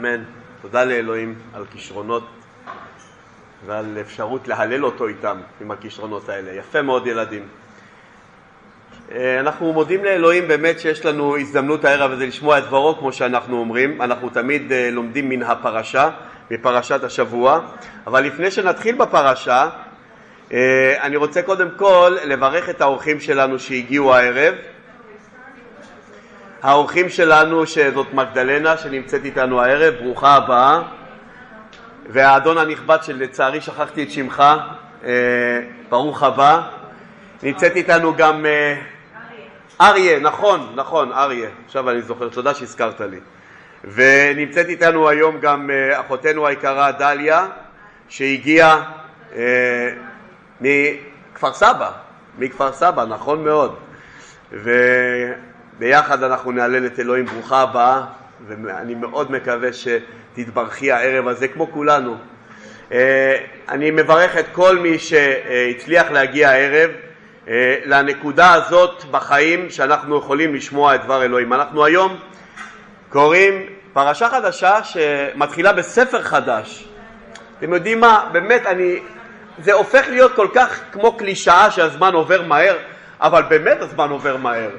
אמן. תודה לאלוהים על כישרונות ועל אפשרות להלל אותו איתם, עם הכישרונות האלה. יפה מאוד ילדים. אה, אנחנו מודים לאלוהים באמת שיש לנו הזדמנות הערב הזה לשמוע את דברו כמו שאנחנו אומרים, אנחנו תמיד אה, לומדים מן הפרשה, מפרשת השבוע, אבל לפני שנתחיל בפרשה אה, אני רוצה קודם כל לברך את האורחים שלנו שהגיעו הערב. האורחים שלנו שזאת מגדלנה שנמצאת איתנו הערב, ברוכה הבאה. והאדון הנכבד שלצערי שכחתי את שמך, ברוך הבא. נמצאת איתנו גם אריה, נכון, נכון, אריה, עכשיו אני זוכר, תודה שהזכרת לי. ונמצאת איתנו היום גם אה, אחותנו היקרה דליה, שהגיעה אה, מכפר סבא, מכפר סבא, נכון מאוד. וביחד אנחנו נהלל את אלוהים ברוכה הבאה, ואני מאוד מקווה שתתברכי הערב הזה כמו כולנו. אה, אני מברך את כל מי שהצליח להגיע הערב. אה, לנקודה הזאת בחיים שאנחנו יכולים לשמוע את דבר אלוהים. אנחנו היום קוראים פרשה חדשה שמתחילה בספר חדש. אתם יודעים מה, באמת אני, זה הופך להיות כל כך כמו קלישאה שהזמן עובר מהר, אבל באמת הזמן עובר מהר.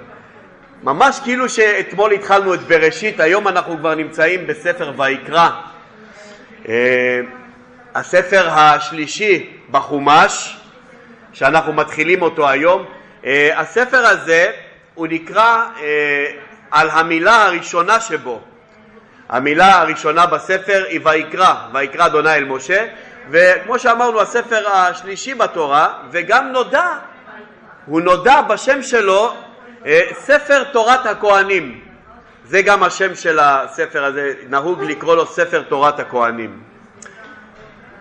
ממש כאילו שאתמול התחלנו את בראשית, היום אנחנו כבר נמצאים בספר ויקרא. אה, הספר השלישי בחומש, שאנחנו מתחילים אותו היום. Uh, הספר הזה הוא נקרא uh, על המילה הראשונה שבו. המילה הראשונה בספר היא ויקרא, ויקרא אדוני אל משה, וכמו שאמרנו הספר השלישי בתורה, וגם נודע, הוא נודע בשם שלו ספר תורת הכהנים. זה גם השם של הספר הזה, נהוג לקרוא לו ספר תורת הכהנים.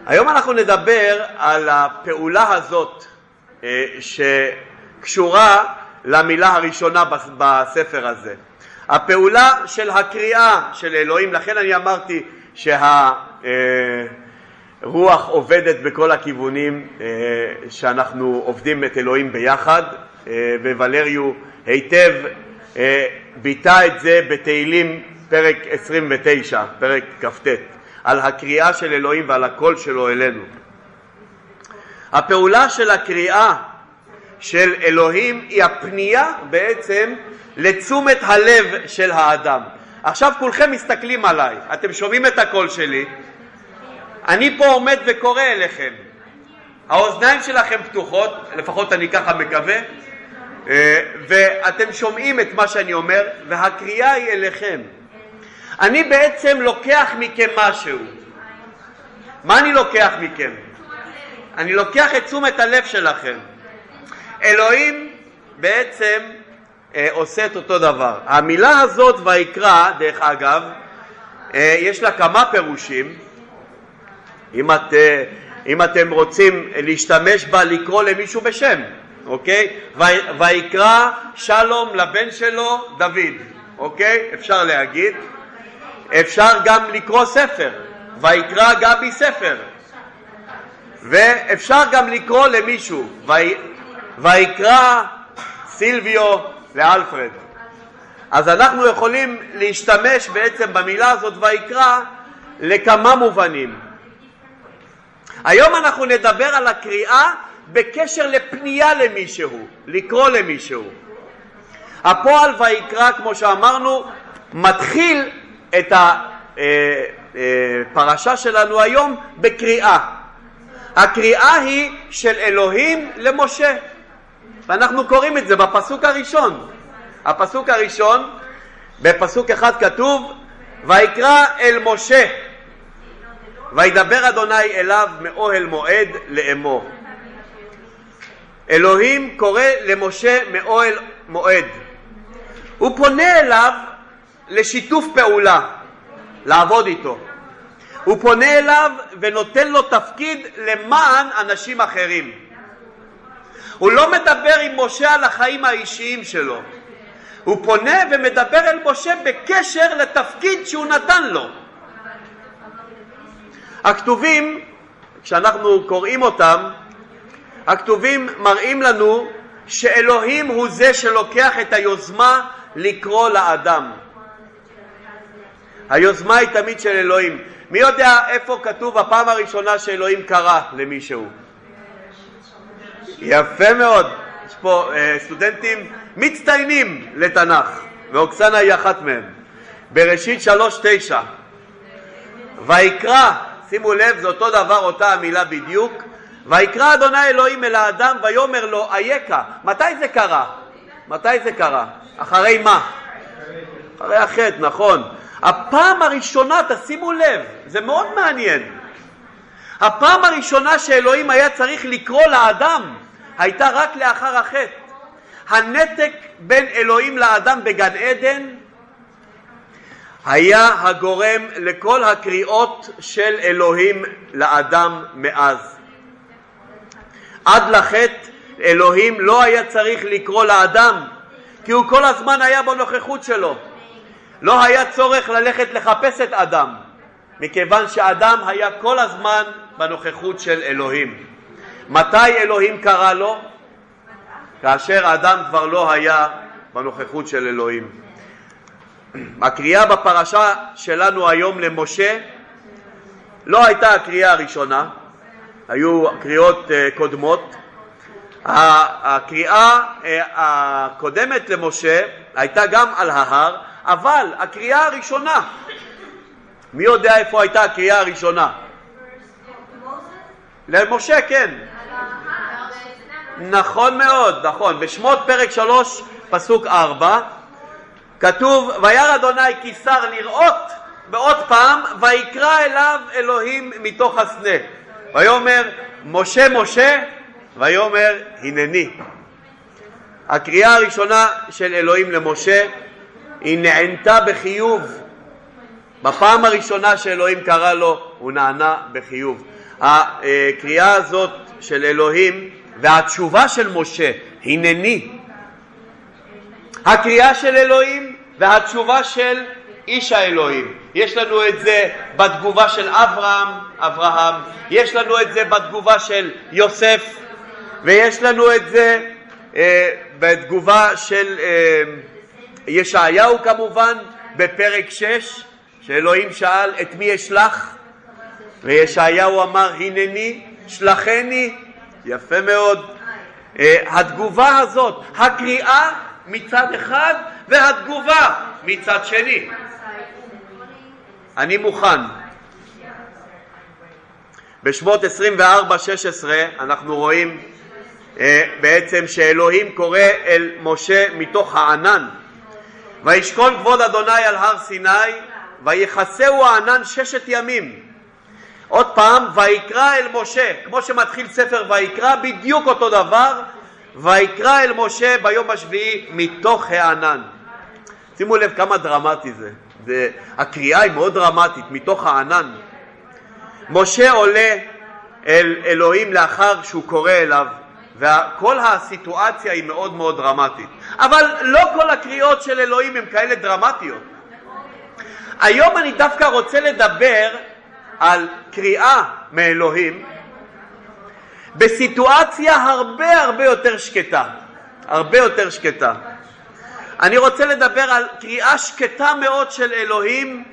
היום אנחנו נדבר על הפעולה הזאת אה, שקשורה למילה הראשונה בספר הזה. הפעולה של הקריאה של אלוהים, לכן אני אמרתי שהרוח עובדת בכל הכיוונים, אה, שאנחנו עובדים את אלוהים ביחד, אה, וולריו היטב ביטא את זה בתהילים פרק 29, פרק כ"ט, על הקריאה של אלוהים ועל הקול שלו אלינו. הפעולה של הקריאה של אלוהים היא הפנייה בעצם לתשומת הלב של האדם. עכשיו כולכם מסתכלים עליי, אתם שומעים את הקול שלי, אני פה עומד וקורא אליכם. האוזניים שלכם פתוחות, לפחות אני ככה מקווה, אה, ואתם שומעים את מה שאני אומר, והקריאה היא אליכם. אני בעצם לוקח מכם משהו. מה אני לוקח מכם? אני לוקח את תשומת הלב שלכם. אלוהים בעצם אה, עושה את אותו דבר. המילה הזאת ויקרא, דרך אגב, אה, יש לה כמה פירושים. אם, את, אה, אם אתם רוצים להשתמש בה לקרוא למישהו בשם, אוקיי? ויקרא שלום לבן שלו דוד, אוקיי? אפשר להגיד. אפשר גם לקרוא ספר, ויקרא גבי ספר, ואפשר גם לקרוא למישהו, ויקרא סילביו לאלפרד. אז אנחנו יכולים להשתמש בעצם במילה הזאת ויקרא לכמה מובנים. היום אנחנו נדבר על הקריאה בקשר לפנייה למישהו, לקרוא למישהו. הפועל ויקרא, כמו שאמרנו, מתחיל את הפרשה שלנו היום בקריאה. הקריאה היא של אלוהים למשה, ואנחנו קוראים את זה בפסוק הראשון. הפסוק הראשון, בפסוק אחד כתוב, ויקרא אל משה, וידבר אדוני אליו מאוהל מועד לאמור. אלוהים קורא למשה מאוהל מועד. הוא פונה אליו לשיתוף פעולה, לעבוד איתו. הוא פונה אליו ונותן לו תפקיד למען אנשים אחרים. הוא לא מדבר עם משה על החיים האישיים שלו. הוא פונה ומדבר אל משה בקשר לתפקיד שהוא נתן לו. הכתובים, כשאנחנו קוראים אותם, הכתובים מראים לנו שאלוהים הוא זה שלוקח את היוזמה לקרוא לאדם. היוזמה היא תמיד של אלוהים. מי יודע איפה כתוב הפעם הראשונה שאלוהים קרא למישהו? יפה מאוד. יש פה אה, סטודנטים מצטיינים לתנ"ך, ואוקסנה היא אחת מהם. בראשית שלוש תשע. ויקרא, שימו לב, זה אותו דבר, אותה המילה בדיוק. ויקרא אדוני אלוהים אל האדם ויאמר לו אייכה. מתי זה קרה? מתי זה קרה? אחרי מה? אחרי החטא, נכון. הפעם הראשונה, תשימו לב, זה מאוד מעניין. הפעם הראשונה שאלוהים היה צריך לקרוא לאדם הייתה רק לאחר החטא. הנתק בין אלוהים לאדם בגן עדן היה הגורם לכל הקריאות של אלוהים לאדם מאז. עד לחטא אלוהים לא היה צריך לקרוא לאדם כי הוא כל הזמן היה בנוכחות שלו. לא היה צורך ללכת לחפש את אדם מכיוון שאדם היה כל הזמן בנוכחות של אלוהים. מתי אלוהים קרא לו? כאשר האדם כבר לא היה בנוכחות של אלוהים. הקריאה בפרשה שלנו היום למשה לא הייתה הקריאה הראשונה, היו קריאות uh, קודמות. הקריאה uh, הקודמת למשה הייתה גם על ההר, אבל הקריאה הראשונה, מי יודע איפה הייתה הקריאה הראשונה? למשה, כן. נכון מאוד, נכון. בשמות פרק שלוש, פסוק ארבע, כתוב, וירא אדוני כי שר לראות, ועוד פעם, ויקרא אליו אלוהים מתוך הסנה. ויאמר, משה משה, ויאמר, הנני. הקריאה הראשונה של אלוהים למשה היא נענתה בחיוב. בפעם הראשונה שאלוהים קרא לו, הוא נענה בחיוב. הקריאה הזאת של אלוהים והתשובה של משה, הנני. הקריאה של אלוהים והתשובה של איש האלוהים. יש לנו את זה בתגובה של אברהם, אברהם, יש לנו את זה בתגובה של יוסף, ויש לנו את זה אה, בתגובה של אה, ישעיהו כמובן, בפרק 6, שאלוהים שאל את מי אשלח, וישעיהו אמר הנני, שלחני, יפה מאוד. אה, התגובה הזאת, הקריאה מצד אחד והתגובה מצד שני. אני מוכן. בשמות 24-16 אנחנו רואים אה, בעצם שאלוהים קורא אל משה מתוך הענן וישכון כבוד אדוני על הר סיני ויכסהו הענן ששת ימים עוד פעם, ויקרא אל משה, כמו שמתחיל ספר ויקרא, בדיוק אותו דבר, ויקרא אל משה ביום השביעי מתוך הענן. שימו לב כמה דרמטי זה. זה הקריאה היא מאוד דרמטית, מתוך הענן. משה עולה אל אלוהים לאחר שהוא קורא אליו, וכל הסיטואציה היא מאוד מאוד דרמטית. אבל לא כל הקריאות של אלוהים הן כאלה דרמטיות. היום אני דווקא רוצה לדבר על קריאה מאלוהים בסיטואציה הרבה הרבה יותר שקטה, הרבה יותר שקטה. אני רוצה לדבר על קריאה שקטה מאוד של אלוהים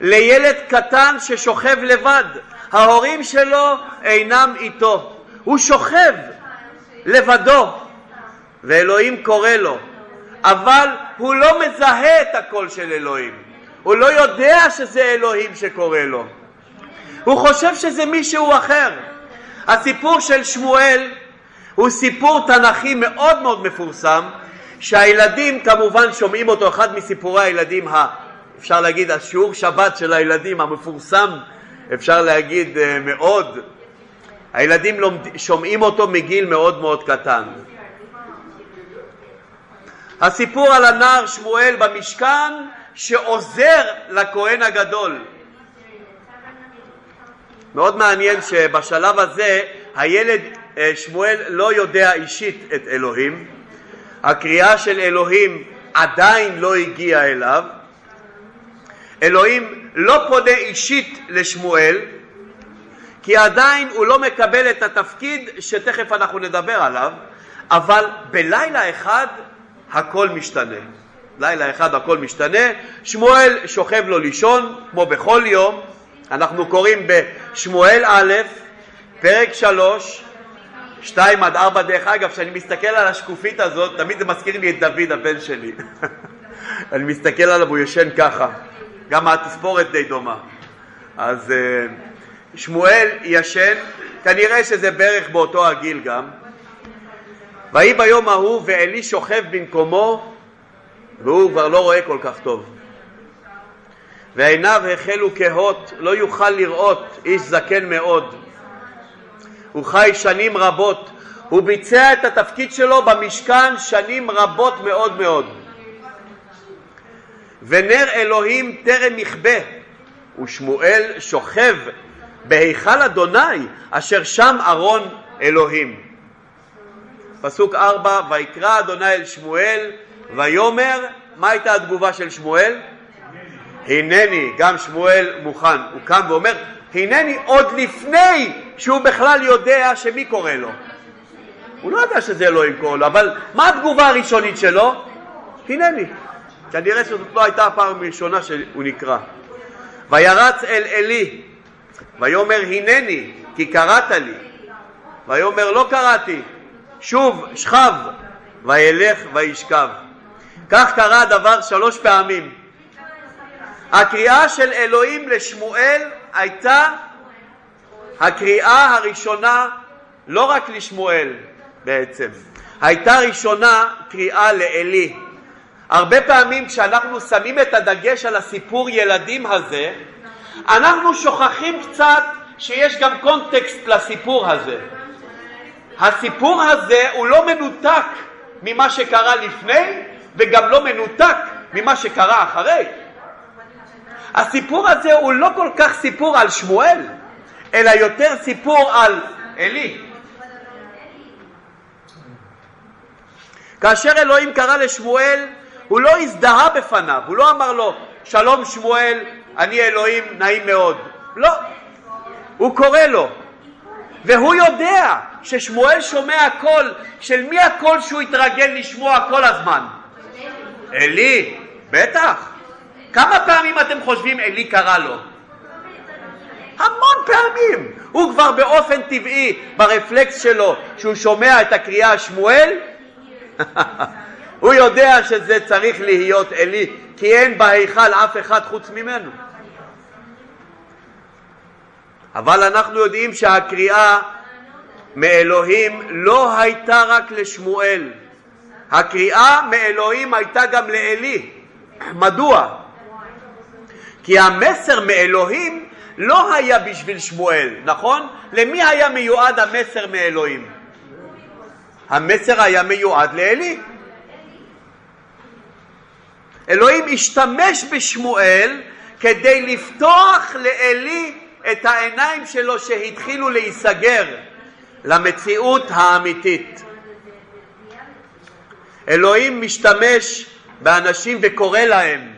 לילד קטן ששוכב לבד, ההורים שלו אינם איתו, הוא שוכב לבדו ואלוהים קורא לו, אבל הוא לא מזהה את הקול של אלוהים, הוא לא יודע שזה אלוהים שקורא לו. הוא חושב שזה מישהו אחר. הסיפור של שמואל הוא סיפור תנכי מאוד מאוד מפורסם, שהילדים כמובן שומעים אותו, אחד מסיפורי הילדים, ה, אפשר להגיד השיעור שבת של הילדים המפורסם, אפשר להגיד אה, מאוד, הילדים לומד, שומעים אותו מגיל מאוד מאוד קטן. הסיפור על הנער שמואל במשכן שעוזר לכהן הגדול. מאוד מעניין שבשלב הזה הילד אה, שמואל לא יודע אישית את אלוהים, הקריאה של אלוהים עדיין לא הגיעה אליו, אלוהים לא פונה אישית לשמואל, כי עדיין הוא לא מקבל את התפקיד שתכף אנחנו נדבר עליו, אבל בלילה אחד הכל משתנה. לילה אחד הכל משתנה, שמואל שוכב לו לישון, כמו בכל יום, אנחנו קוראים בשמואל א', פרק שלוש, שתיים עד ארבע, דרך אגב, כשאני מסתכל על השקופית הזאת, תמיד זה מזכיר לי את דוד הבן שלי. אני מסתכל עליו, הוא ישן ככה. גם התספורת די דומה. אז uh, שמואל ישן, כנראה שזה בערך באותו הגיל גם. ויהי ביום ההוא ועלי שוכב במקומו והוא כבר לא רואה כל כך טוב. ועיניו החלו כהות, לא יוכל לראות, איש זקן מאוד. הוא חי שנים רבות, הוא ביצע את התפקיד שלו במשכן שנים רבות מאוד מאוד. ונר אלוהים טרם יכבה, ושמואל שוכב בהיכל אדוני, אשר שם ארון אלוהים. פסוק ארבע, ויקרא אדוני אל שמואל, ויאמר, מה הייתה התגובה של שמואל? הנני, גם שמואל מוכן, הוא קם ואומר, הנני עוד לפני שהוא בכלל יודע שמי קורא לו. הוא לא יודע שזה אלוהים קורא לו, אבל מה התגובה הראשונית שלו? הנני. כנראה שזאת לא הייתה הפעם הראשונה שהוא נקרא. וירץ אל עלי, ויאמר הנני, כי קראת לי. ויאמר לא קראתי, שוב שכב, וילך וישכב. כך קרה הדבר שלוש פעמים. הקריאה של אלוהים לשמואל הייתה הקריאה הראשונה לא רק לשמואל בעצם, הייתה ראשונה קריאה לעלי. הרבה פעמים כשאנחנו שמים את הדגש על הסיפור ילדים הזה, אנחנו שוכחים קצת שיש גם קונטקסט לסיפור הזה. הסיפור הזה הוא לא מנותק ממה שקרה לפני וגם לא מנותק ממה שקרה אחרי. הסיפור הזה הוא לא כל כך סיפור על שמואל, אלא יותר סיפור על עלי. כאשר אלוהים קרא לשמואל, הוא לא הזדהה בפניו, הוא לא אמר לו, שלום שמואל, אני אלוהים, נעים מאוד. לא. הוא קורא לו, והוא יודע ששמואל שומע קול, של מי הקול שהוא התרגל לשמוע כל הזמן? עלי, בטח. כמה פעמים אתם חושבים עלי קרא לו? המון פעמים. הוא כבר באופן טבעי, ברפלקס שלו, שהוא שומע את הקריאה שמואל, הוא יודע שזה צריך להיות עלי, כי אין בהיכל אף אחד חוץ ממנו. אבל אנחנו יודעים שהקריאה מאלוהים לא הייתה רק לשמואל, הקריאה מאלוהים הייתה גם לעלי. מדוע? כי המסר מאלוהים לא היה בשביל שמואל, נכון? למי היה מיועד המסר מאלוהים? המסר היה מיועד לעלי. אלוהים השתמש בשמואל כדי לפתוח לעלי את העיניים שלו שהתחילו להיסגר למציאות האמיתית. אלוהים משתמש באנשים וקורא להם.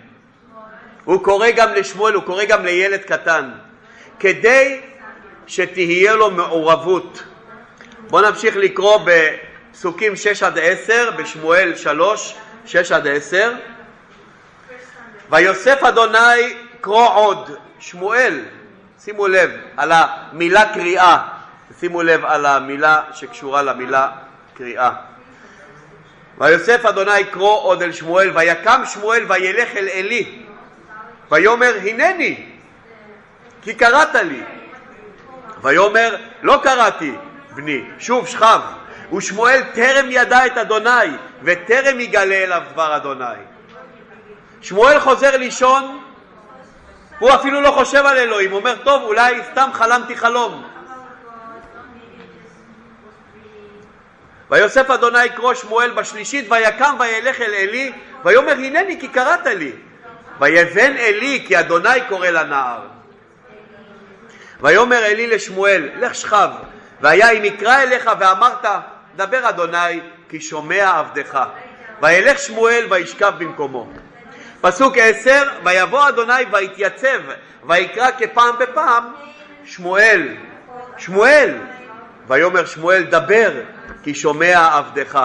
הוא קורא גם לשמואל, הוא קורא גם לילד קטן, כדי שתהיה לו מעורבות. בואו נמשיך לקרוא בפסוקים 6 עד 10, בשמואל 3, 6 עד 10. ויוסף אדוני קרוא עוד, שמואל, שימו לב על המילה קריאה, שימו לב על המילה שקשורה למילה קריאה. ויוסף אדוני קרוא עוד אל שמואל, ויקם שמואל וילך אל עלי, ויאמר הנני, כי קראת לי. ויאמר לא קראתי בני, שוב שכב, ושמואל טרם ידע את אדוני, וטרם יגלה אליו דבר אדוני. שמואל חוזר לישון, הוא אפילו לא חושב על אלוהים, הוא אומר, טוב, אולי סתם חלמתי חלום. ויוסף אדוני יקרוא שמואל בשלישית, ויקם וילך אל עלי, ויאמר הנני כי קראת לי. ויבן עלי כי אדוני קורא לנער. ויאמר עלי לשמואל, לך שכב, והיה אם יקרא אליך ואמרת, דבר אדוני, כי שומע עבדך. וילך שמואל וישכב במקומו. פסוק עשר, ויבוא אדוני ויתייצב, ויקרא כפעם בפעם, שמואל, שמואל, ויאמר שמואל דבר, כי שומע עבדך.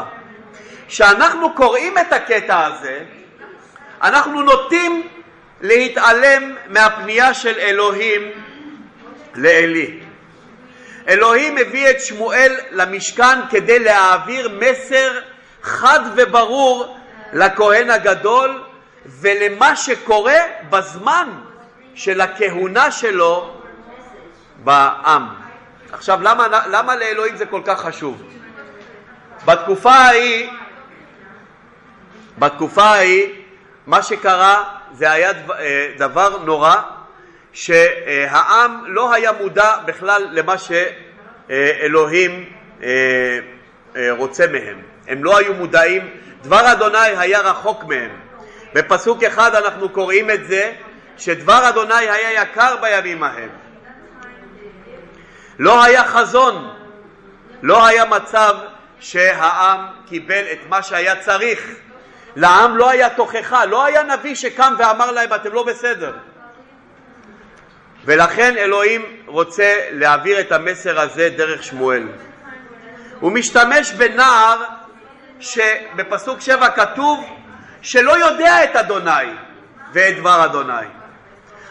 כשאנחנו קוראים את הקטע הזה, אנחנו נוטים להתעלם מהפנייה של אלוהים לעלי. אלוהים הביא את שמואל למשכן כדי להעביר מסר חד וברור לכהן הגדול ולמה שקורה בזמן של הכהונה שלו בעם. עכשיו, למה, למה לאלוהים זה כל כך חשוב? בתקופה ההיא, בתקופה ההיא, מה שקרה זה היה אה, דבר נורא, שהעם לא היה מודע בכלל למה שאלוהים אה, אה, רוצה מהם. הם לא היו מודעים, דבר אדוני היה רחוק מהם. בפסוק אחד אנחנו קוראים את זה, שדבר אדוני היה יקר בימים ההם. לא היה חזון, לא היה מצב שהעם קיבל את מה שהיה צריך. לעם לא היה תוכחה, לא היה נביא שקם ואמר להם אתם לא בסדר. ולכן אלוהים רוצה להעביר את המסר הזה דרך שמואל. הוא משתמש בנער שבפסוק שבע כתוב שלא יודע את אדוני ואת דבר אדוני.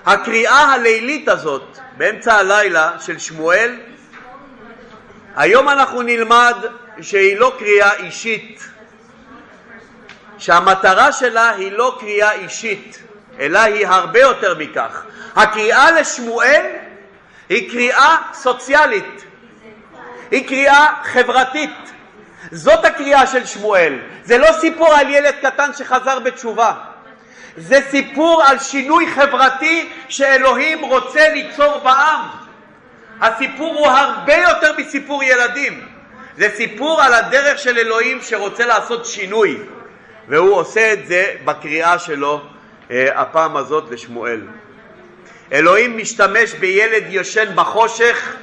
הקריאה הלילית הזאת באמצע הלילה של שמואל, היום אנחנו נלמד שהיא לא קריאה אישית, שהמטרה שלה היא לא קריאה אישית, אלא היא הרבה יותר מכך. הקריאה לשמואל היא קריאה סוציאלית, היא קריאה חברתית. זאת הקריאה של שמואל. זה לא סיפור על ילד קטן שחזר בתשובה. זה סיפור על שינוי חברתי שאלוהים רוצה ליצור בעם. הסיפור הוא הרבה יותר מסיפור ילדים. זה סיפור על הדרך של אלוהים שרוצה לעשות שינוי, והוא עושה את זה בקריאה שלו הפעם הזאת לשמואל. אלוהים משתמש בילד יושן בחושך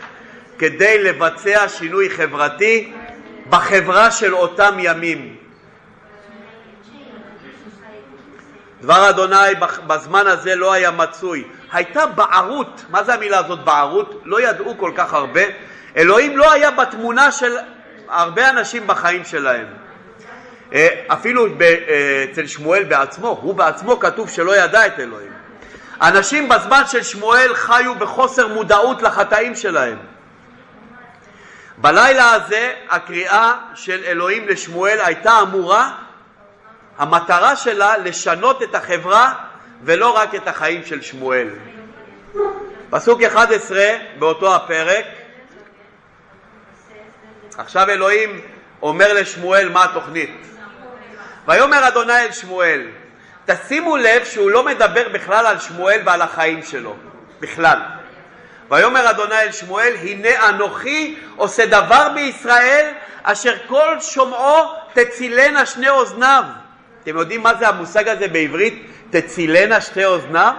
כדי לבצע שינוי חברתי בחברה של אותם ימים. דבר אדוני בזמן הזה לא היה מצוי. הייתה בערות, מה זה המילה הזאת בערות? לא ידעו כל כך הרבה. אלוהים לא היה בתמונה של הרבה אנשים בחיים שלהם. אה, אפילו אה, אצל שמואל בעצמו, הוא בעצמו כתוב שלא ידע את אלוהים. אנשים בזמן של שמואל חיו בחוסר מודעות לחטאים שלהם. בלילה הזה הקריאה של אלוהים לשמואל הייתה אמורה, המטרה שלה לשנות את החברה ולא רק את החיים של שמואל. פסוק 11 באותו הפרק, עכשיו אלוהים אומר לשמואל מה התוכנית. ויאמר אדוני אל שמואל, תשימו לב שהוא לא מדבר בכלל על שמואל ועל החיים שלו, בכלל. ויאמר אדוני אל שמואל, הנה אנוכי עושה דבר בישראל אשר כל שומעו תצילנה שני אוזניו. אתם יודעים מה זה המושג הזה בעברית, תצילנה שתי אוזניו?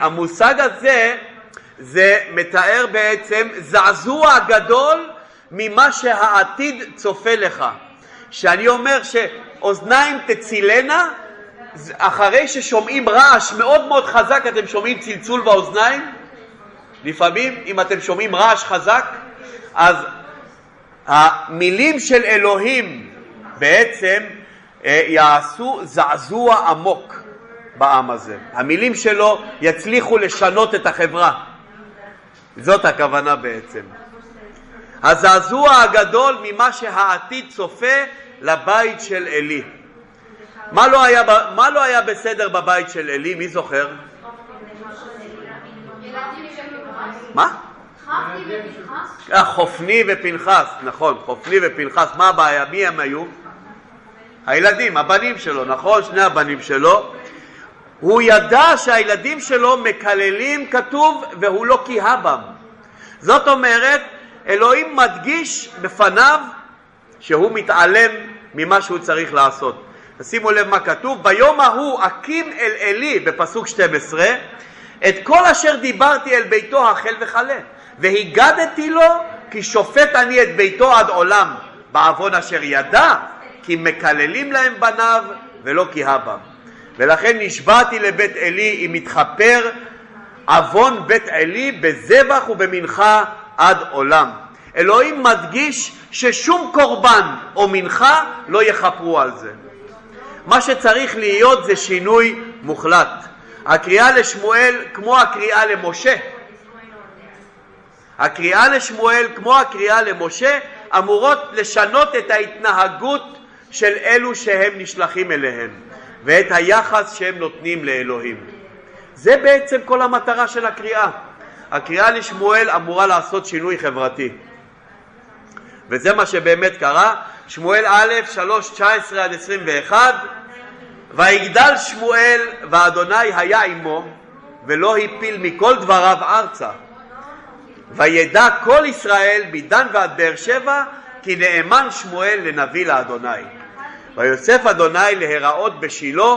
המושג הזה זה מתאר בעצם זעזוע גדול ממה שהעתיד צופה לך. שאני אומר שאוזניים תצילנה, אחרי ששומעים רעש מאוד מאוד חזק, אתם שומעים צלצול באוזניים? לפעמים אם אתם שומעים רעש חזק, אז המילים של אלוהים בעצם אה, יעשו זעזוע עמוק בעם הזה. המילים שלו יצליחו לשנות את החברה. זאת הכוונה בעצם. הזעזוע הגדול ממה שהעתיד צופה לבית של עלי. מה לא היה, מה לא היה בסדר בבית של עלי? מי זוכר? מה? חופני ופנחס, נכון, חופני ופנחס, מה הבעיה? מי הם היו? הילדים, הבנים שלו, נכון? שני הבנים שלו. הוא ידע שהילדים שלו מקללים, כתוב, והוא לא קיהה בם. זאת אומרת, אלוהים מדגיש בפניו שהוא מתעלם ממה שהוא צריך לעשות. שימו לב מה כתוב, ביום ההוא אקים אל עלי, בפסוק 12, את כל אשר דיברתי אל ביתו החל וכלה, והגדתי לו כי שופט אני את ביתו עד עולם, בעוון אשר ידע, כי מקללים להם בניו ולא כי הבם. ולכן נשבעתי לבית עלי אם יתכפר עוון בית עלי בזבח ובמנחה עד עולם. אלוהים מדגיש ששום קורבן או מנחה לא יכפרו על זה. מה שצריך להיות זה שינוי מוחלט. הקריאה לשמואל כמו הקריאה למשה. הקריאה לשמואל כמו הקריאה למשה אמורות לשנות את ההתנהגות של אלו שהם נשלחים אליהם ואת היחס שהם נותנים לאלוהים. זה בעצם כל המטרה של הקריאה. הקריאה לשמואל אמורה לעשות שינוי חברתי. וזה מה שבאמת קרה. שמואל א', 3, 19 עד 21 ויגדל שמואל ואדוני היה עמו ולא הפיל מכל דבריו ארצה וידע כל ישראל מדן ועד באר שבע כי נאמן שמואל לנביא לאדוני ויוסף אדוני להיראות בשילה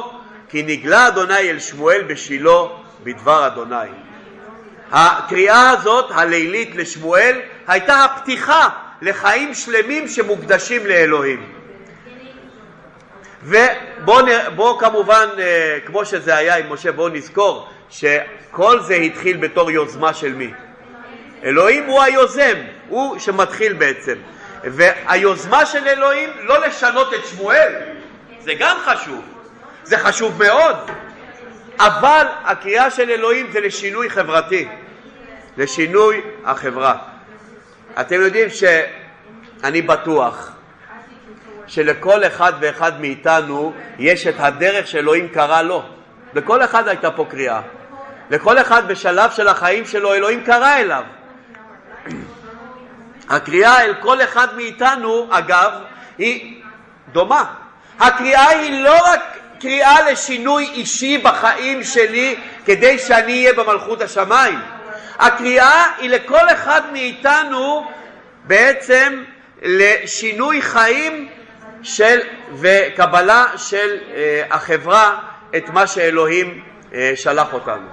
כי נגלה אדוני אל שמואל בשילה בדבר אדוני. הקריאה הזאת הלילית לשמואל הייתה הפתיחה לחיים שלמים שמוקדשים לאלוהים. ובואו כמובן, אה, כמו שזה היה עם משה, בואו נזכור שכל זה התחיל בתור יוזמה של מי? אלוהים הוא היוזם, הוא שמתחיל בעצם. והיוזמה של אלוהים לא לשנות את שמואל, זה גם חשוב, זה חשוב מאוד, אבל הקריאה של אלוהים זה לשינוי חברתי, לשינוי החברה. אתם יודעים שאני בטוח שלכל אחד ואחד מאיתנו יש את הדרך שאלוהים קרא לו. לכל אחד הייתה פה קריאה. לכל אחד בשלב של החיים שלו אלוהים קרא אליו. הקריאה אל כל אחד מאיתנו, אגב, היא דומה. הקריאה היא לא רק קריאה לשינוי אישי בחיים שלי כדי שאני אהיה במלכות השמיים. הקריאה היא לכל אחד מאיתנו בעצם לשינוי חיים של, וקבלה של אה, החברה את מה שאלוהים אה, שלח אותנו.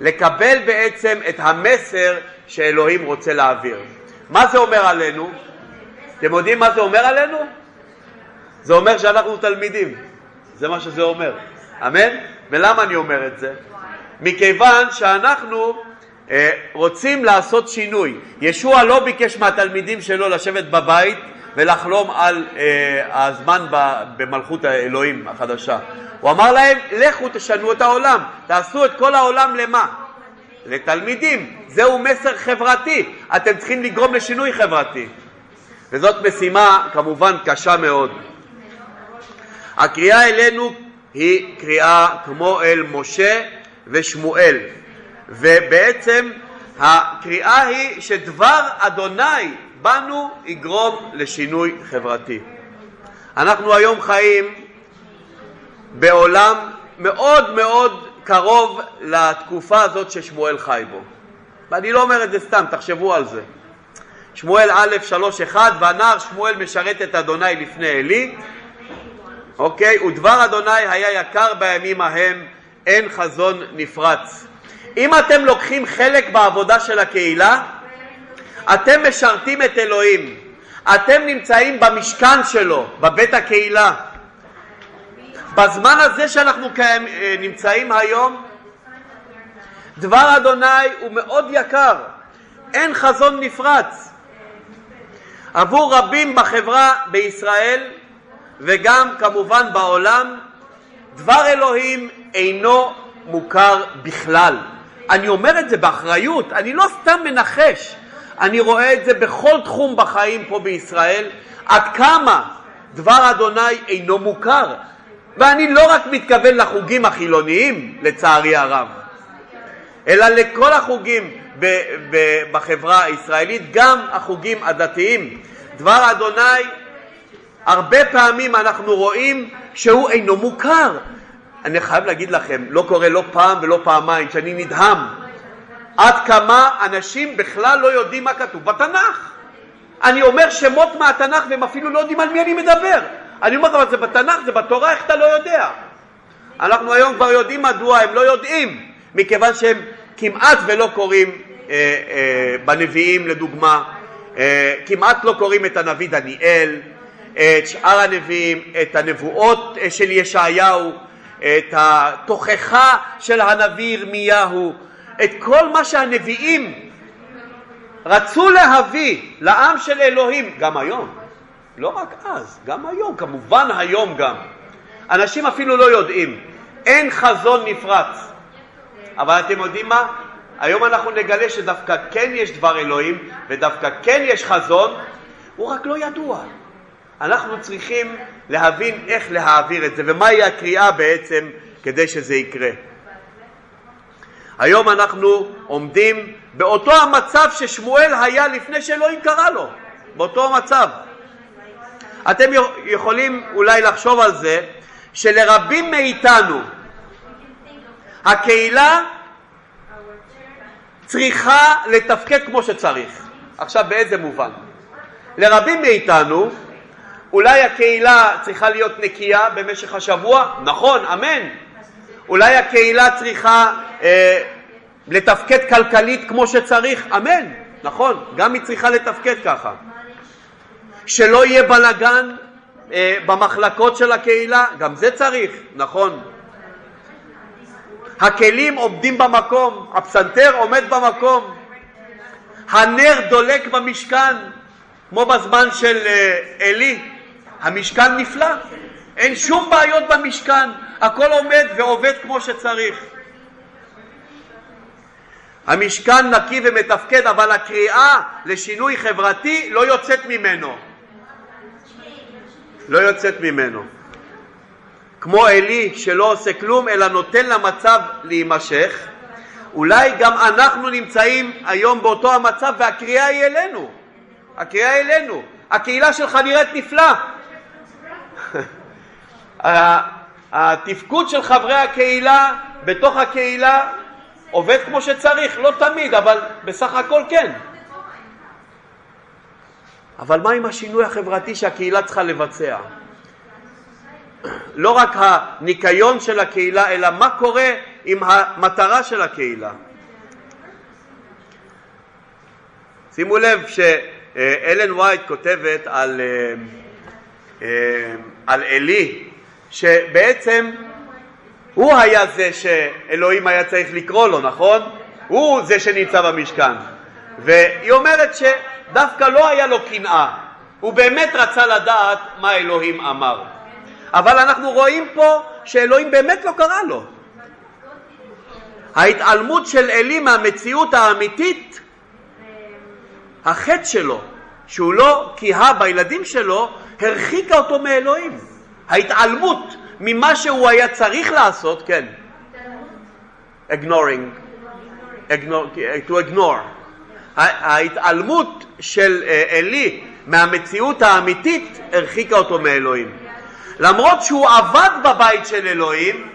לקבל בעצם את המסר שאלוהים רוצה להעביר. מה זה אומר עלינו? אתם יודעים מה זה אומר עלינו? זה אומר שאנחנו תלמידים, זה מה שזה אומר, אמן? ולמה אני אומר את זה? מכיוון שאנחנו אה, רוצים לעשות שינוי. ישוע לא ביקש מהתלמידים שלו לשבת בבית ולחלום על אה, הזמן ב, במלכות האלוהים החדשה. הוא אמר להם, לכו תשנו את העולם, תעשו את כל העולם למה? לתלמידים. זהו מסר חברתי, אתם צריכים לגרום לשינוי חברתי. וזאת משימה כמובן קשה מאוד. הקריאה אלינו היא קריאה כמו אל משה ושמואל, ובעצם הקריאה היא שדבר אדוני בנו יגרום לשינוי חברתי. אנחנו היום חיים בעולם מאוד מאוד קרוב לתקופה הזאת ששמואל חי בו. ואני לא אומר את זה סתם, תחשבו על זה. שמואל א', שלוש, אחד, והנער שמואל משרת את אדוני לפני עלי, אוקיי? ודבר אדוני היה יקר בימים ההם, אין חזון נפרץ. אם אתם לוקחים חלק בעבודה של הקהילה, אתם משרתים את אלוהים. אתם נמצאים במשכן שלו, בבית הקהילה. בזמן הזה שאנחנו נמצאים היום, דבר אדוני הוא מאוד יקר, אין חזון נפרץ. עבור רבים בחברה בישראל וגם כמובן בעולם, דבר אלוהים אינו מוכר בכלל. אני אומר את זה באחריות, אני לא סתם מנחש, אני רואה את זה בכל תחום בחיים פה בישראל, עד כמה דבר אדוני אינו מוכר. ואני לא רק מתכוון לחוגים החילוניים, לצערי הרב, אלא לכל החוגים בחברה הישראלית, גם החוגים הדתיים. דבר אדוני, הרבה פעמים אנחנו רואים שהוא אינו מוכר. אני חייב להגיד לכם, לא קורה לא פעם ולא פעמיים, שאני נדהם עד כמה אנשים בכלל לא יודעים מה כתוב בתנ"ך. אני אומר שמות מהתנ"ך והם אפילו לא יודעים על מי אני מדבר. אני אומר אבל זה בתנ"ך, זה בתורה, איך אתה לא יודע? אנחנו היום כבר יודעים מדוע הם לא יודעים, מכיוון שהם כמעט ולא קוראים אה, אה, בנביאים לדוגמה, אה, כמעט לא קוראים את הנביא דניאל, את שאר הנביאים, את הנבואות אה, של ישעיהו, את התוכחה של הנביא ירמיהו, את כל מה שהנביאים רצו להביא לעם של אלוהים, גם היום, לא רק אז, גם היום, כמובן היום גם. אנשים אפילו לא יודעים, אין חזון נפרץ. אבל אתם יודעים מה? היום אנחנו נגלה שדווקא כן יש דבר אלוהים ודווקא כן יש חזון, הוא רק לא ידוע. אנחנו צריכים להבין איך להעביר את זה ומהי הקריאה בעצם כדי שזה יקרה. היום אנחנו עומדים באותו המצב ששמואל היה לפני שאלוהים קרא לו, באותו המצב. אתם יכולים אולי לחשוב על זה שלרבים מאיתנו הקהילה צריכה לתפקד כמו שצריך. עכשיו באיזה מובן? לרבים מאיתנו אולי הקהילה צריכה להיות נקייה במשך השבוע? נכון, אמן. אולי הקהילה צריכה אה, לתפקד כלכלית כמו שצריך? אמן, נכון, גם היא צריכה לתפקד ככה. שלא יהיה בלגן אה, במחלקות של הקהילה, גם זה צריך, נכון. הכלים עומדים במקום, הפסנתר עומד במקום, הנר דולק במשכן, כמו בזמן של אה, עלי, המשכן נפלא, אין שום בעיות במשכן, הכל עומד ועובד כמו שצריך. המשכן נקי ומתפקד, אבל הקריאה לשינוי חברתי לא יוצאת ממנו. לא יוצאת ממנו. כמו עלי שלא עושה כלום אלא נותן למצב להימשך, אולי גם אנחנו נמצאים היום באותו המצב והקריאה היא אלינו. הקריאה היא אלינו. הקהילה שלך נראית נפלא. התפקוד של חברי הקהילה בתוך הקהילה עובד כמו שצריך, לא תמיד, אבל בסך הכל כן. אבל מה עם השינוי החברתי שהקהילה צריכה לבצע? לא רק הניקיון של הקהילה, אלא מה קורה עם המטרה של הקהילה. שימו לב שאלן וייט כותבת על, אה, אה, על עלי, שבעצם הוא היה זה שאלוהים היה צריך לקרוא לו, נכון? הוא זה שנמצא במשכן. והיא אומרת שדווקא לא היה לו קנאה, הוא באמת רצה לדעת מה אלוהים אמר. אבל אנחנו רואים פה שאלוהים באמת לא קרא לו. ההתעלמות של אלי מהמציאות האמיתית, החטא שלו, שהוא לא קיהה בילדים שלו, הרחיקה אותו מאלוהים. ההתעלמות ממה שהוא היה צריך לעשות, כן. ignoring, ignore, to ignore. ההתעלמות של עלי אה, מהמציאות האמיתית הרחיקה אותו מאלוהים. למרות שהוא עבד בבית של אלוהים,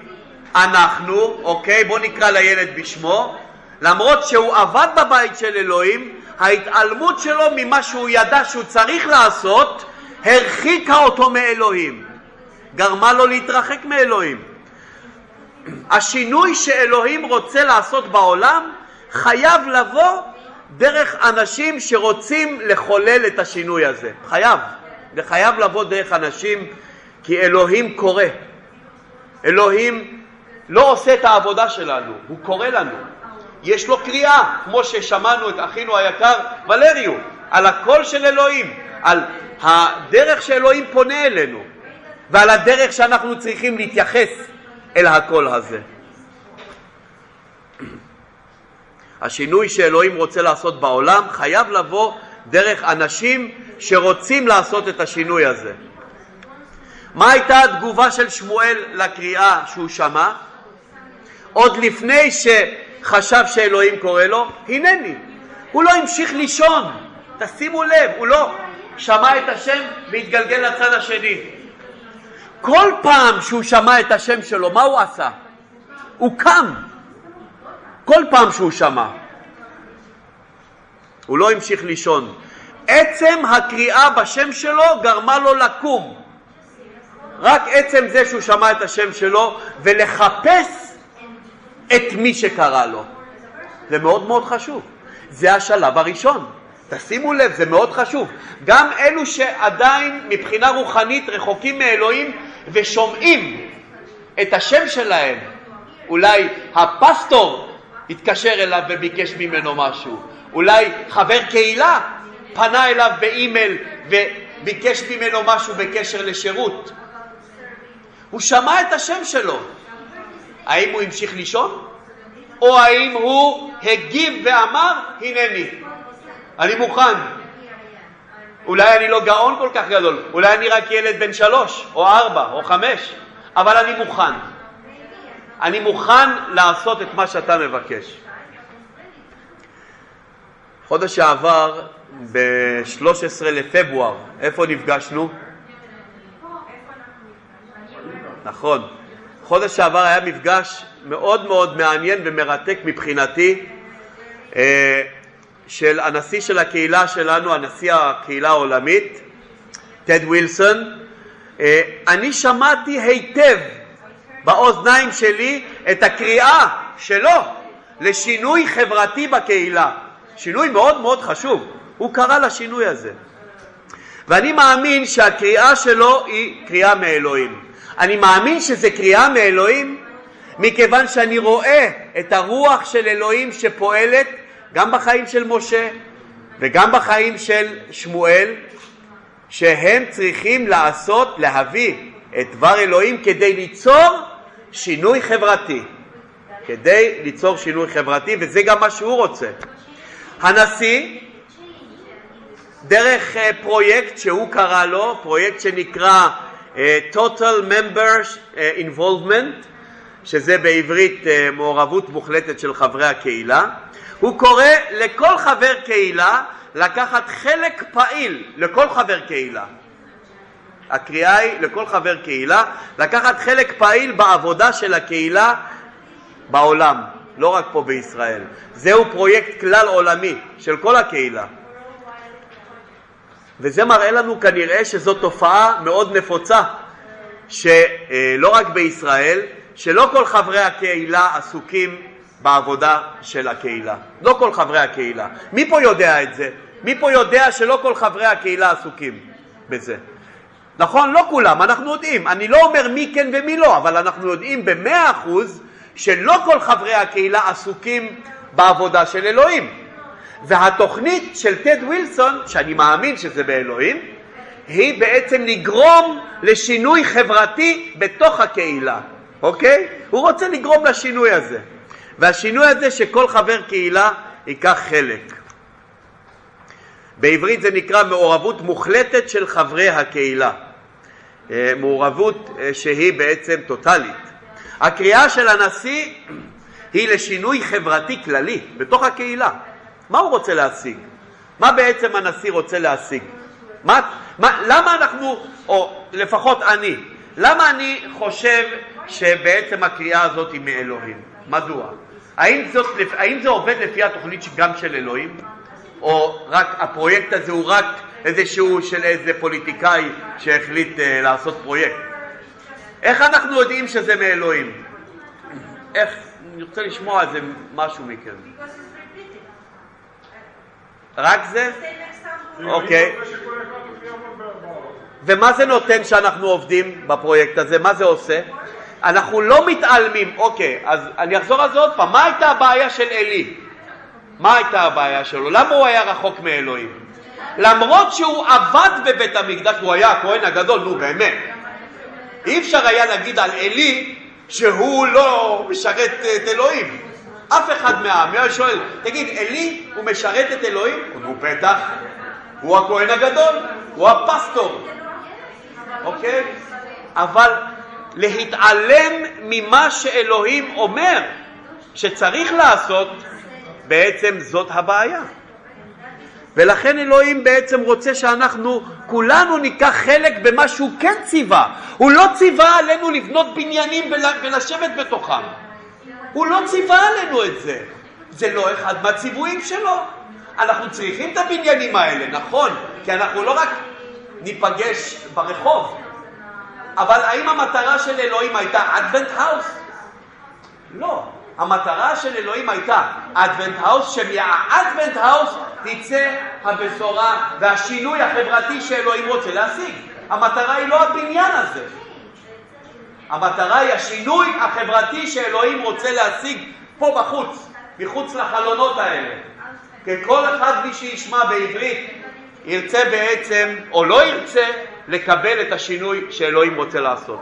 אנחנו, אוקיי, בואו נקרא לילד בשמו, למרות שהוא עבד בבית של אלוהים, ההתעלמות שלו ממה שהוא ידע שהוא צריך לעשות, הרחיקה אותו מאלוהים. גרמה לו להתרחק מאלוהים. השינוי שאלוהים רוצה לעשות בעולם חייב לבוא דרך אנשים שרוצים לחולל את השינוי הזה. חייב. זה חייב לבוא דרך אנשים כי אלוהים קורא. אלוהים לא עושה את העבודה שלנו, הוא קורא לנו. יש לו קריאה, כמו ששמענו את אחינו היקר ולריו, על הקול של אלוהים, על הדרך שאלוהים פונה אלינו. ועל הדרך שאנחנו צריכים להתייחס אל הקול הזה. השינוי שאלוהים רוצה לעשות בעולם חייב לבוא דרך אנשים שרוצים לעשות את השינוי הזה. מה הייתה התגובה של שמואל לקריאה שהוא שמע? עוד לפני שחשב שאלוהים קורא לו, הנני. הוא לא המשיך לישון, תשימו לב, הוא לא שמע את השם והתגלגל לצד השני. כל פעם שהוא שמע את השם שלו, מה הוא עשה? הוא קם. כל פעם שהוא שמע. הוא לא המשיך לישון. עצם הקריאה בשם שלו גרמה לו לקום. רק עצם זה שהוא שמע את השם שלו ולחפש את מי שקרא לו. זה מאוד מאוד חשוב. זה השלב הראשון. תשימו לב, זה מאוד חשוב. גם אלו שעדיין מבחינה רוחנית רחוקים מאלוהים ושומעים את השם שלהם, אולי הפסטור התקשר אליו וביקש ממנו משהו, אולי חבר קהילה פנה אליו באימייל וביקש ממנו משהו בקשר לשירות. הוא שמע את השם שלו. האם הוא המשיך לישון? או האם הוא הגיב ואמר, הנני, אני מוכן. אולי אני לא גאון כל כך גדול, אולי אני רק ילד בן שלוש, או ארבע, או חמש, אבל אני מוכן. אני מוכן לעשות את מה שאתה מבקש. חודש שעבר, ב-13 לפברואר, איפה נפגשנו? נכון. חודש שעבר היה מפגש מאוד מאוד מעניין ומרתק מבחינתי אה, של הנשיא של הקהילה שלנו, הנשיא הקהילה העולמית, טד ווילסון. אה, אני שמעתי היטב באוזניים שלי את הקריאה שלו לשינוי חברתי בקהילה. שינוי מאוד מאוד חשוב. הוא קרא לשינוי הזה. ואני מאמין שהקריאה שלו היא קריאה מאלוהים. אני מאמין שזה קריאה מאלוהים מכיוון שאני רואה את הרוח של אלוהים שפועלת גם בחיים של משה וגם בחיים של שמואל, שהם צריכים לעשות, להביא את דבר אלוהים כדי ליצור שינוי חברתי. כדי ליצור שינוי חברתי, וזה גם מה שהוא רוצה. הנשיא, דרך אה, פרויקט שהוא קרא לו, פרויקט שנקרא uh, Total Members אה, Involvement, שזה בעברית uh, מעורבות מוחלטת של חברי הקהילה, הוא קורא לכל חבר קהילה לקחת חלק פעיל, לכל חבר קהילה. הקריאה היא לכל חבר קהילה לקחת חלק פעיל בעבודה של הקהילה בעולם, לא רק פה בישראל. זהו פרויקט כלל עולמי של כל הקהילה. וזה מראה לנו כנראה שזו תופעה מאוד נפוצה, שלא רק בישראל, שלא כל חברי הקהילה עסוקים בעבודה של הקהילה. לא כל חברי הקהילה. מי פה יודע את זה? מי פה יודע שלא כל חברי הקהילה עסוקים בזה? נכון? לא כולם, אנחנו יודעים. אני לא אומר מי כן ומי לא, אבל אנחנו יודעים במאה אחוז שלא כל חברי הקהילה עסוקים בעבודה של אלוהים. והתוכנית של טד ווילסון, שאני מאמין שזה באלוהים, היא בעצם לגרום לשינוי חברתי בתוך הקהילה, אוקיי? הוא רוצה לגרום לשינוי הזה. והשינוי הזה שכל חבר קהילה ייקח חלק. בעברית זה נקרא מעורבות מוחלטת של חברי הקהילה. אה, מעורבות אה, שהיא בעצם טוטאלית. הקריאה של הנשיא היא לשינוי חברתי כללי בתוך הקהילה. מה הוא רוצה להשיג? מה בעצם הנשיא רוצה להשיג? מה, מה, למה אנחנו, או לפחות אני, למה אני חושב שבעצם הקריאה הזאת היא מאלוהים? מדוע? האם, זאת, האם זה עובד לפי התוכנית גם של אלוהים? או רק הפרויקט הזה הוא רק איזשהו של איזה פוליטיקאי שהחליט uh, לעשות פרויקט? איך אנחנו יודעים שזה מאלוהים? איך, אני רוצה לשמוע איזה משהו מכם. רק זה? אוקיי. ומה זה נותן שאנחנו עובדים בפרויקט הזה? מה זה עושה? אנחנו לא מתעלמים, אוקיי, אז אני אחזור על זה עוד פעם, מה הייתה הבעיה של עלי? מה הייתה הבעיה שלו? למה הוא היה רחוק מאלוהים? למרות שהוא עבד בבית המקדש, הוא היה הכהן הגדול, נו באמת. אי אפשר היה להגיד על עלי שהוא לא משרת את אלוהים. אף אחד מהעם היה שואל, תגיד, עלי הוא משרת את אלוהים? הוא בטח, הוא הכהן הגדול, הוא הפסטור, אוקיי? אבל להתעלם ממה שאלוהים אומר שצריך לעשות, בעצם זאת הבעיה. ולכן אלוהים בעצם רוצה שאנחנו כולנו ניקח חלק במה שהוא כן ציווה. הוא לא ציווה עלינו לבנות בניינים ולשבת בתוכם. הוא לא ציווה עלינו את זה. זה לא אחד מהציוויים שלו. אנחנו צריכים את הבניינים האלה, נכון, כי אנחנו לא רק ניפגש ברחוב, אבל האם המטרה של אלוהים הייתה Advent House? לא. המטרה של אלוהים הייתה Advent House, שמה Advent House תצא הבשורה והשינוי החברתי שאלוהים רוצה להשיג. המטרה היא לא הבניין הזה. המטרה היא השינוי החברתי שאלוהים רוצה להשיג פה בחוץ, מחוץ לחלונות האלה. כי כל אחד מי שישמע בעברית ירצה בעצם, או לא ירצה, לקבל את השינוי שאלוהים רוצה לעשות.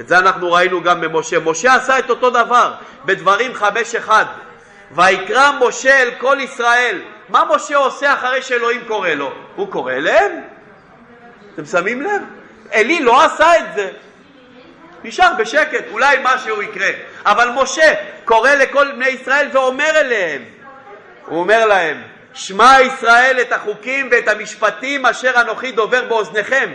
את זה אנחנו ראינו גם במשה. משה עשה את אותו דבר בדברים חמש אחד. ויקרא משה אל כל ישראל. מה משה עושה אחרי שאלוהים קורא לו? הוא קורא אליהם. אתם שמים לב? אלי לא עשה את זה. נשאר בשקט, אולי משהו יקרה. אבל משה קורא לכל בני ישראל ואומר אליהם, הוא אומר להם, שמע ישראל את החוקים ואת המשפטים אשר אנוכי דובר באוזניכם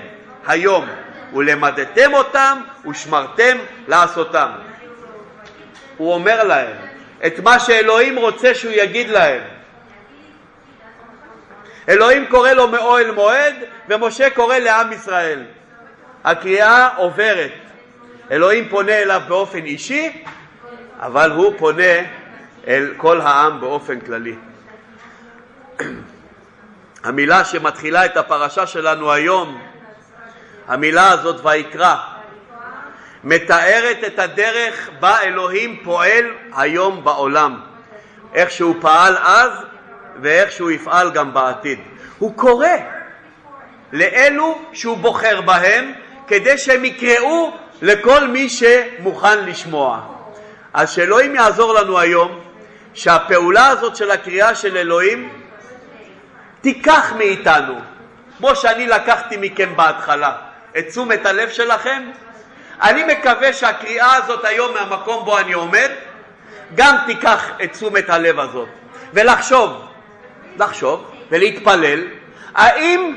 היום, ולמדתם אותם ושמרתם לעשותם. הוא אומר להם את מה שאלוהים רוצה שהוא יגיד להם. אלוהים קורא לו מאוהל מועד ומשה קורא לעם ישראל. הקריאה עוברת. אלוהים פונה אליו באופן אישי, אבל הוא פונה אל כל העם באופן כללי. המילה שמתחילה את הפרשה שלנו היום, המילה הזאת ויקרא, מתארת את הדרך בה אלוהים פועל היום בעולם, איך שהוא פעל אז ואיך שהוא יפעל גם בעתיד. הוא קורא לאלו שהוא בוחר בהם כדי שהם יקראו לכל מי שמוכן לשמוע. אז שאלוהים יעזור לנו היום שהפעולה הזאת של הקריאה של אלוהים תיקח מאיתנו, כמו שאני לקחתי מכם בהתחלה, את תשומת הלב שלכם. אני מקווה שהקריאה הזאת היום מהמקום בו אני עומד גם תיקח את תשומת הלב הזאת ולחשוב, לחשוב ולהתפלל האם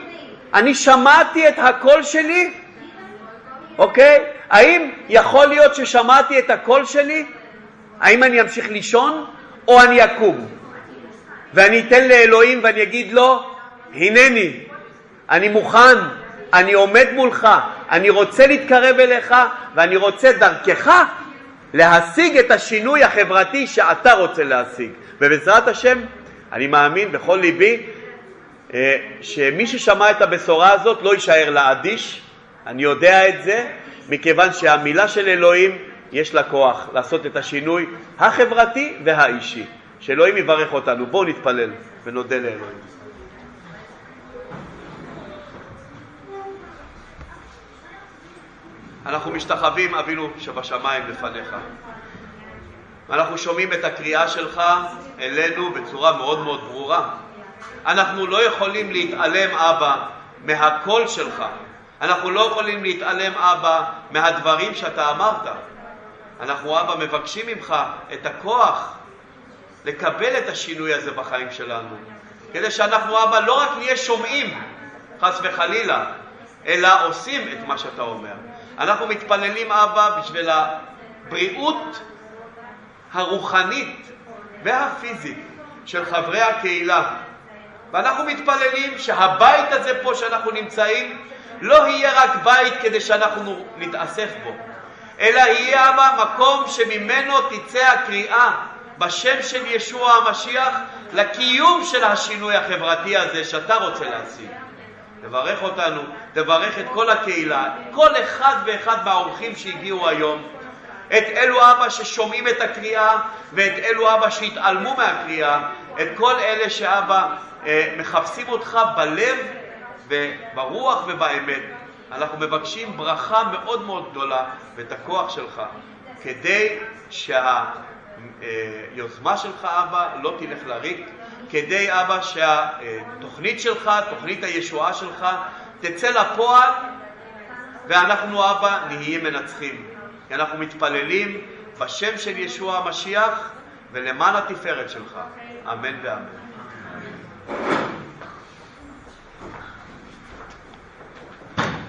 אני שמעתי את הקול שלי? אוקיי? האם יכול להיות ששמעתי את הקול שלי? האם אני אמשיך לישון או אני אקום? ואני אתן לאלוהים ואני אגיד לו, הנני, אני מוכן, אני עומד מולך, אני רוצה להתקרב אליך ואני רוצה דרכך להשיג את השינוי החברתי שאתה רוצה להשיג. ובעזרת השם, אני מאמין בכל ליבי אה, שמי ששמע את הבשורה הזאת לא יישאר לאדיש, אני יודע את זה, מכיוון שהמילה של אלוהים יש לה כוח לעשות את השינוי החברתי והאישי. שאלוהים יברך אותנו. בואו נתפלל ונודה לאלוהים. אנחנו משתחווים, אבינו שבשמיים, לפניך. אנחנו שומעים את הקריאה שלך אלינו בצורה מאוד מאוד ברורה. אנחנו לא יכולים להתעלם, אבא, מהקול שלך. אנחנו לא יכולים להתעלם, אבא, מהדברים שאתה אמרת. אנחנו, אבא, מבקשים ממך את הכוח לקבל את השינוי הזה בחיים שלנו, כדי שאנחנו, אבא, לא רק נהיה שומעים, חס וחלילה, אלא עושים את מה שאתה אומר. אנחנו מתפללים, אבא, בשביל הבריאות הרוחנית והפיזית של חברי הקהילה, ואנחנו מתפללים שהבית הזה פה שאנחנו נמצאים לא יהיה רק בית כדי שאנחנו נתאסף בו, אלא יהיה אבא מקום שממנו תצא הקריאה בשם של ישוע המשיח לקיום של השינוי החברתי הזה שאתה רוצה להשיג. תברך אותנו, תברך את כל הקהילה, כל אחד ואחד מהאורחים שהגיעו היום, את אלו אבא ששומעים את הקריאה ואת אלו אבא שהתעלמו מהקריאה, את כל אלה שאבא אה, מחפשים אותך בלב וברוח ובאמת. אנחנו מבקשים ברכה מאוד מאוד גדולה ואת הכוח שלך כדי שהיוזמה שלך, אבא, לא תלך לריק, כדי, אבא, שהתוכנית שלך, תוכנית הישועה שלך, תצא לפועל ואנחנו, אבא, נהיה מנצחים. כי אנחנו מתפללים בשם של ישוע המשיח ולמען התפארת שלך. אמן ואמן.